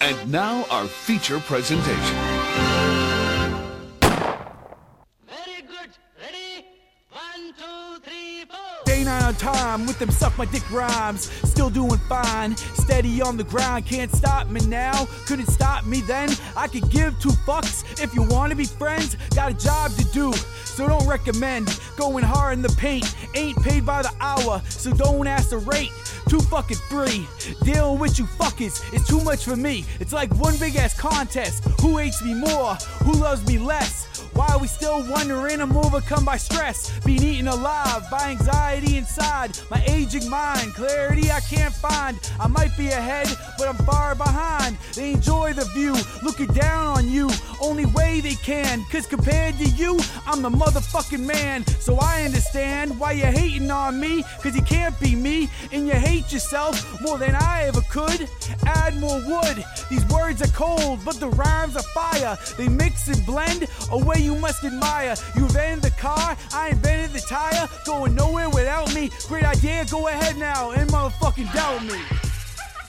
And now our feature presentation. Very good. Ready? One, two, three, four. Day nine on time with them suck my dick rhymes. Still doing fine, steady on the ground. Can't stop me now, couldn't stop me then. I could give two fucks if you wanna be friends. Got a job to do, so don't recommend going hard in the paint. Ain't paid by the hour, so don't ask the rate. Too fucking free. Dealing with you fuckers is too much for me. It's like one big ass contest. Who hates me more? Who loves me less? Why we still wondering? I'm overcome by stress, being eaten alive by anxiety inside. My aging mind, clarity I can't find. I might be ahead, but I'm far behind. They enjoy the view, looking down on you, only way they can. Cause compared to you, I'm the motherfucking man. So I understand why you're hating on me, cause you can't be me, and you hate yourself more than I ever could. Add more wood, these words are cold, but the rhymes are fire. They mix and blend, a way you must admire. You invented the car, I invented the tire. Going nowhere without me. Great idea, go ahead now and motherfucking doubt me.